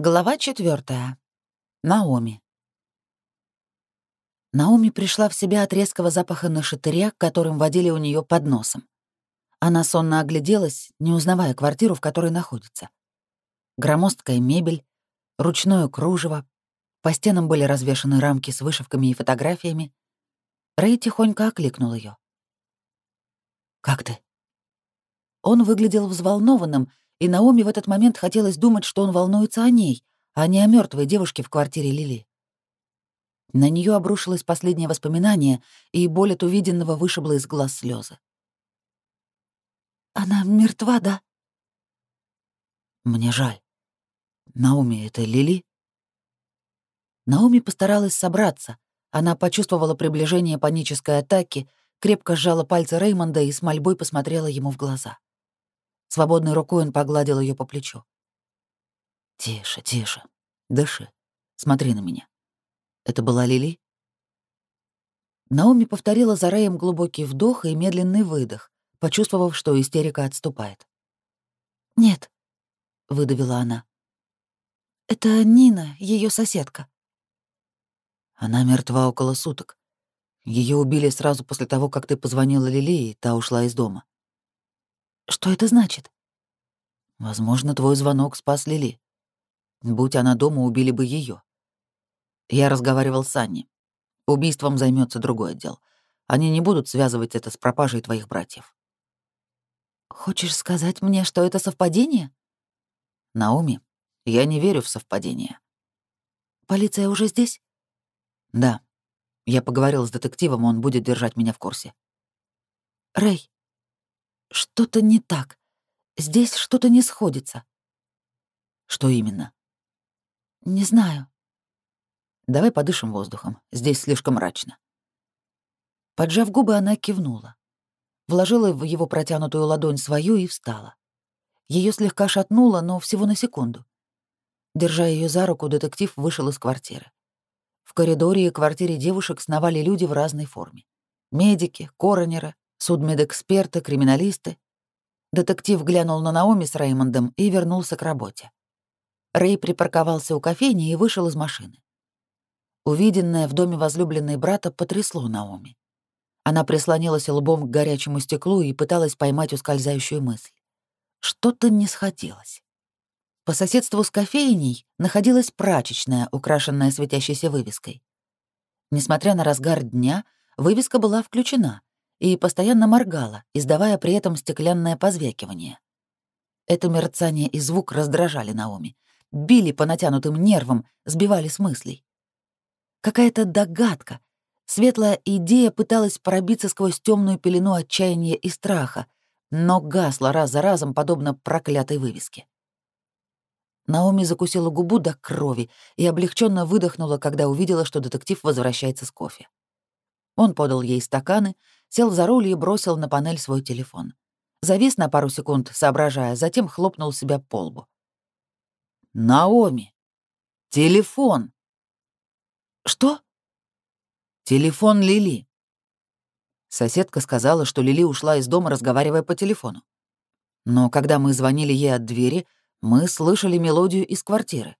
Глава четвертая. Наоми. Наоми пришла в себя от резкого запаха нашатыря, которым водили у нее под носом. Она сонно огляделась, не узнавая квартиру, в которой находится. Громоздкая мебель, ручное кружево, по стенам были развешаны рамки с вышивками и фотографиями. Рэй тихонько окликнул ее. «Как ты?» Он выглядел взволнованным, и Наоми в этот момент хотелось думать, что он волнуется о ней, а не о мертвой девушке в квартире Лили. На нее обрушилось последнее воспоминание, и боль от увиденного вышибла из глаз слезы. «Она мертва, да?» «Мне жаль. Наоми, это Лили?» Наоми постаралась собраться. Она почувствовала приближение панической атаки, крепко сжала пальцы Реймонда и с мольбой посмотрела ему в глаза. Свободной рукой он погладил ее по плечу. «Тише, тише. Дыши. Смотри на меня. Это была Лили?» Наоми повторила за Рэем глубокий вдох и медленный выдох, почувствовав, что истерика отступает. «Нет», — выдавила она. «Это Нина, ее соседка». Она мертва около суток. Ее убили сразу после того, как ты позвонила Лили, и та ушла из дома. Что это значит? Возможно, твой звонок спас Лили. Будь она дома, убили бы ее. Я разговаривал с Анни. Убийством займется другой отдел. Они не будут связывать это с пропажей твоих братьев. Хочешь сказать мне, что это совпадение? Науми, я не верю в совпадение. Полиция уже здесь? Да. Я поговорил с детективом, он будет держать меня в курсе. Рэй, что-то не так. Здесь что-то не сходится. Что именно? Не знаю. Давай подышим воздухом. Здесь слишком мрачно. Поджав губы, она кивнула. Вложила в его протянутую ладонь свою и встала. Ее слегка шатнуло, но всего на секунду. Держа ее за руку, детектив вышел из квартиры. В коридоре и квартире девушек сновали люди в разной форме. Медики, коронеры, судмедэксперты, криминалисты. Детектив глянул на Наоми с Реймондом и вернулся к работе. Рэй припарковался у кофейни и вышел из машины. Увиденное в доме возлюбленной брата потрясло Наоми. Она прислонилась лбом к горячему стеклу и пыталась поймать ускользающую мысль. Что-то не сходилось. По соседству с кофейней находилась прачечная, украшенная светящейся вывеской. Несмотря на разгар дня, вывеска была включена, и постоянно моргала, издавая при этом стеклянное позвякивание. Это мерцание и звук раздражали Наоми, били по натянутым нервам, сбивали с мыслей. Какая-то догадка, светлая идея пыталась пробиться сквозь темную пелену отчаяния и страха, но гасла раз за разом, подобно проклятой вывеске. Наоми закусила губу до крови и облегченно выдохнула, когда увидела, что детектив возвращается с кофе. Он подал ей стаканы, сел за руль и бросил на панель свой телефон. Завис на пару секунд, соображая, затем хлопнул себя по лбу. «Наоми! Телефон!» «Что?» «Телефон Лили». Соседка сказала, что Лили ушла из дома, разговаривая по телефону. Но когда мы звонили ей от двери, мы слышали мелодию из квартиры.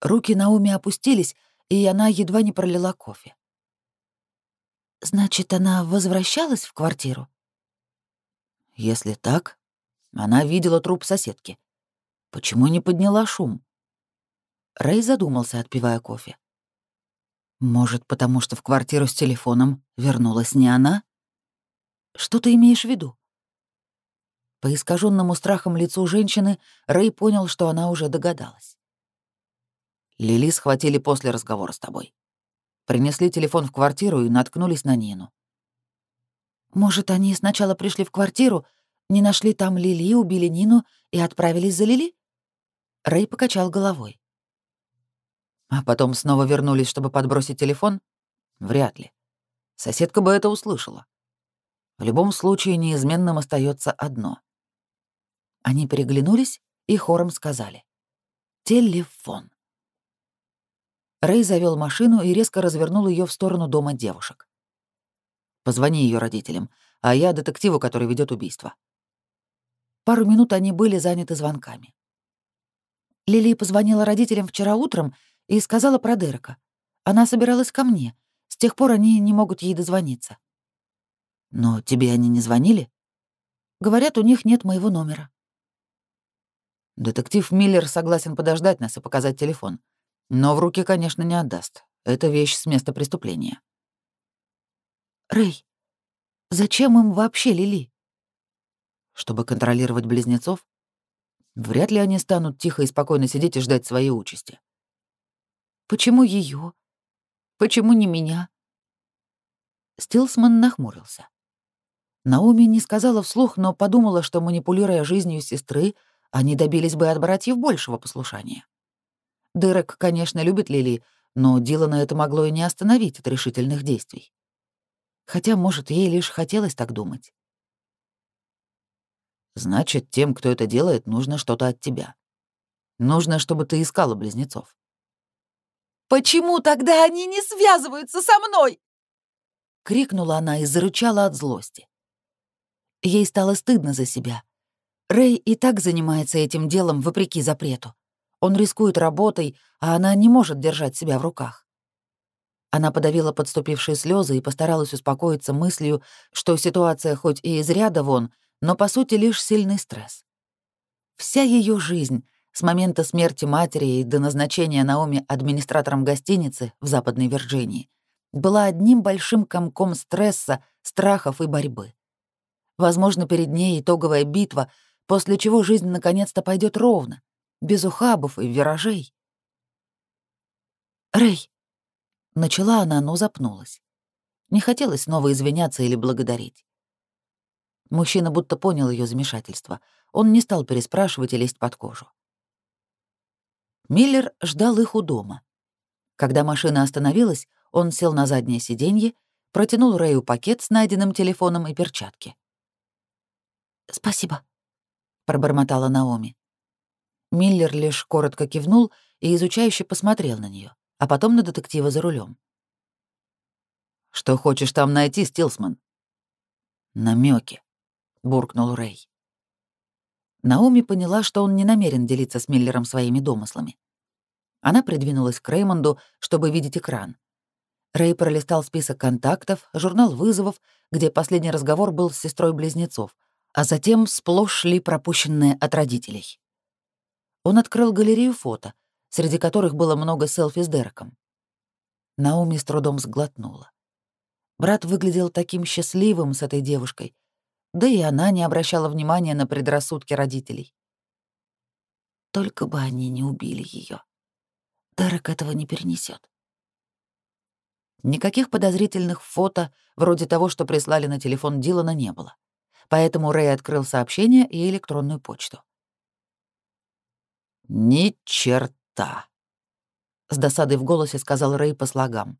Руки Наоми опустились, и она едва не пролила кофе. Значит, она возвращалась в квартиру? Если так, она видела труп соседки. Почему не подняла шум? Рэй задумался, отпивая кофе. Может, потому что в квартиру с телефоном вернулась не она? Что ты имеешь в виду? По искаженному страхом лицу женщины Рэй понял, что она уже догадалась. Лили схватили после разговора с тобой. Принесли телефон в квартиру и наткнулись на Нину. Может, они сначала пришли в квартиру, не нашли там Лили, убили Нину и отправились за Лили? Рэй покачал головой. А потом снова вернулись, чтобы подбросить телефон? Вряд ли. Соседка бы это услышала. В любом случае неизменным остается одно. Они переглянулись и хором сказали. «Телефон». Рэй завел машину и резко развернул ее в сторону дома девушек. «Позвони ее родителям, а я детективу, который ведет убийство». Пару минут они были заняты звонками. Лили позвонила родителям вчера утром и сказала про Дерека. Она собиралась ко мне. С тех пор они не могут ей дозвониться. Но тебе они не звонили? Говорят, у них нет моего номера. Детектив Миллер согласен подождать нас и показать телефон. Но в руки, конечно, не отдаст. Это вещь с места преступления. Рэй, зачем им вообще Лили? Чтобы контролировать близнецов? Вряд ли они станут тихо и спокойно сидеть и ждать своей участи. Почему ее? Почему не меня? Стилсман нахмурился. Наоми не сказала вслух, но подумала, что, манипулируя жизнью сестры, они добились бы от братьев большего послушания. Дерек, конечно, любит Лили, но Дилана это могло и не остановить от решительных действий. Хотя, может, ей лишь хотелось так думать. Значит, тем, кто это делает, нужно что-то от тебя. Нужно, чтобы ты искала близнецов. «Почему тогда они не связываются со мной?» — крикнула она и зарычала от злости. Ей стало стыдно за себя. Рэй и так занимается этим делом вопреки запрету. Он рискует работой, а она не может держать себя в руках. Она подавила подступившие слезы и постаралась успокоиться мыслью, что ситуация хоть и из ряда вон — но по сути лишь сильный стресс. Вся ее жизнь, с момента смерти матери и до назначения Наоми администратором гостиницы в Западной Вирджинии, была одним большим комком стресса, страхов и борьбы. Возможно, перед ней итоговая битва, после чего жизнь наконец-то пойдет ровно, без ухабов и виражей. «Рэй!» — начала она, но запнулась. Не хотелось снова извиняться или благодарить. Мужчина будто понял ее замешательство. Он не стал переспрашивать и лезть под кожу. Миллер ждал их у дома. Когда машина остановилась, он сел на заднее сиденье, протянул Рэю пакет с найденным телефоном и перчатки. «Спасибо», — пробормотала Наоми. Миллер лишь коротко кивнул и изучающе посмотрел на нее, а потом на детектива за рулем. «Что хочешь там найти, Стилсман?» Намеки буркнул Рэй. Наоми поняла, что он не намерен делиться с Миллером своими домыслами. Она придвинулась к Реймонду, чтобы видеть экран. Рэй пролистал список контактов, журнал вызовов, где последний разговор был с сестрой близнецов, а затем сплошь шли пропущенные от родителей. Он открыл галерею фото, среди которых было много селфи с Дереком. Наоми с трудом сглотнула. Брат выглядел таким счастливым с этой девушкой, да и она не обращала внимания на предрассудки родителей. Только бы они не убили ее. Дерек этого не перенесет. Никаких подозрительных фото, вроде того, что прислали на телефон Дилана, не было. Поэтому Рэй открыл сообщение и электронную почту. «Ни черта!» — с досадой в голосе сказал Рэй по слогам.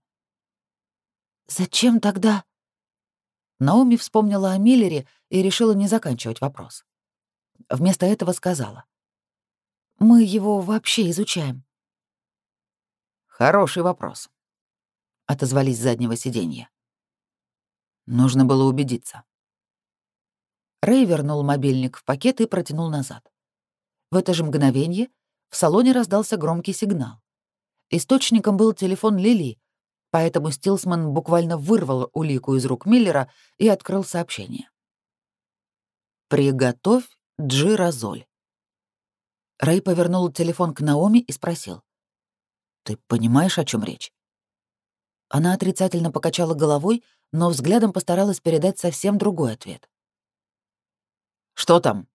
«Зачем тогда?» Наоми вспомнила о Миллере и решила не заканчивать вопрос. Вместо этого сказала. «Мы его вообще изучаем». «Хороший вопрос», — отозвались с заднего сиденья. Нужно было убедиться. Рэй вернул мобильник в пакет и протянул назад. В это же мгновение в салоне раздался громкий сигнал. Источником был телефон Лили, поэтому Стилсман буквально вырвал улику из рук Миллера и открыл сообщение. «Приготовь джиразоль». Рэй повернул телефон к Наоми и спросил. «Ты понимаешь, о чем речь?» Она отрицательно покачала головой, но взглядом постаралась передать совсем другой ответ. «Что там?»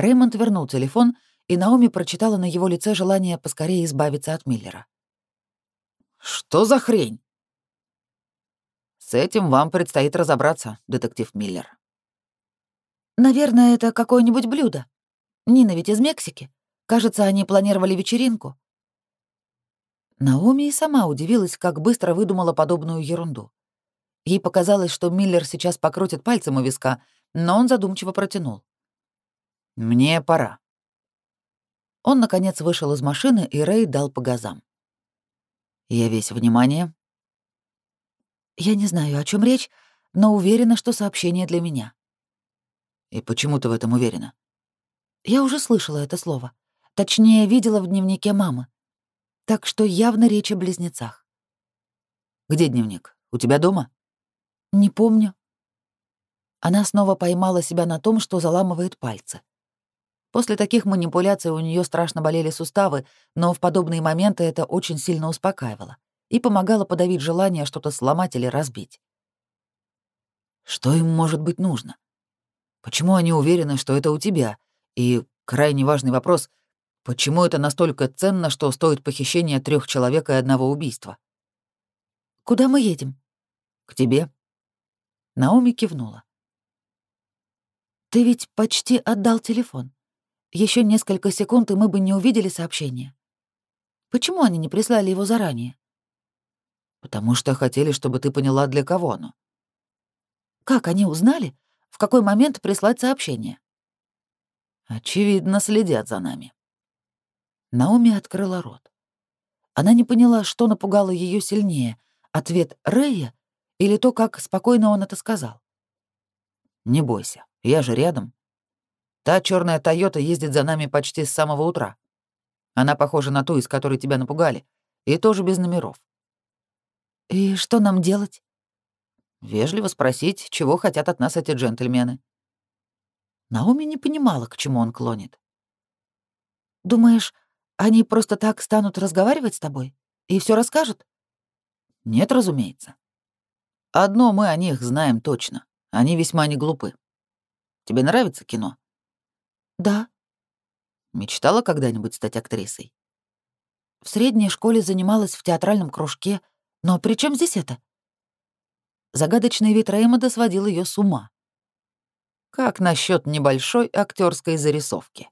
Реймонд вернул телефон, и Наоми прочитала на его лице желание поскорее избавиться от Миллера. Что за хрень? С этим вам предстоит разобраться, детектив Миллер. Наверное, это какое-нибудь блюдо. Нина ведь из Мексики. Кажется, они планировали вечеринку. Наоми и сама удивилась, как быстро выдумала подобную ерунду. Ей показалось, что Миллер сейчас покрутит пальцем у виска, но он задумчиво протянул. «Мне пора». Он, наконец, вышел из машины, и Рэй дал по газам. Я весь внимание. Я не знаю, о чем речь, но уверена, что сообщение для меня. И почему ты в этом уверена? Я уже слышала это слово. Точнее, видела в дневнике мамы. Так что явно речь о близнецах. Где дневник? У тебя дома? Не помню. Она снова поймала себя на том, что заламывает пальцы. После таких манипуляций у нее страшно болели суставы, но в подобные моменты это очень сильно успокаивало и помогало подавить желание что-то сломать или разбить. Что им может быть нужно? Почему они уверены, что это у тебя? И крайне важный вопрос — почему это настолько ценно, что стоит похищения трех человек и одного убийства? «Куда мы едем?» «К тебе». Наоми кивнула. «Ты ведь почти отдал телефон. Еще несколько секунд, и мы бы не увидели сообщение. Почему они не прислали его заранее? Потому что хотели, чтобы ты поняла, для кого оно. Как они узнали, в какой момент прислать сообщение? Очевидно, следят за нами. Наоми открыла рот. Она не поняла, что напугало ее сильнее — ответ Рэя или то, как спокойно он это сказал. «Не бойся, я же рядом», Та черная Тойота ездит за нами почти с самого утра. Она похожа на ту, из которой тебя напугали, и тоже без номеров. И что нам делать? Вежливо спросить, чего хотят от нас эти джентльмены. Наоми не понимала, к чему он клонит. Думаешь, они просто так станут разговаривать с тобой и все расскажут? Нет, разумеется. Одно мы о них знаем точно. Они весьма не глупы. Тебе нравится кино? Да. Мечтала когда-нибудь стать актрисой? В средней школе занималась в театральном кружке. Но при чем здесь это? Загадочный вид Реймонда сводил ее с ума. Как насчет небольшой актерской зарисовки?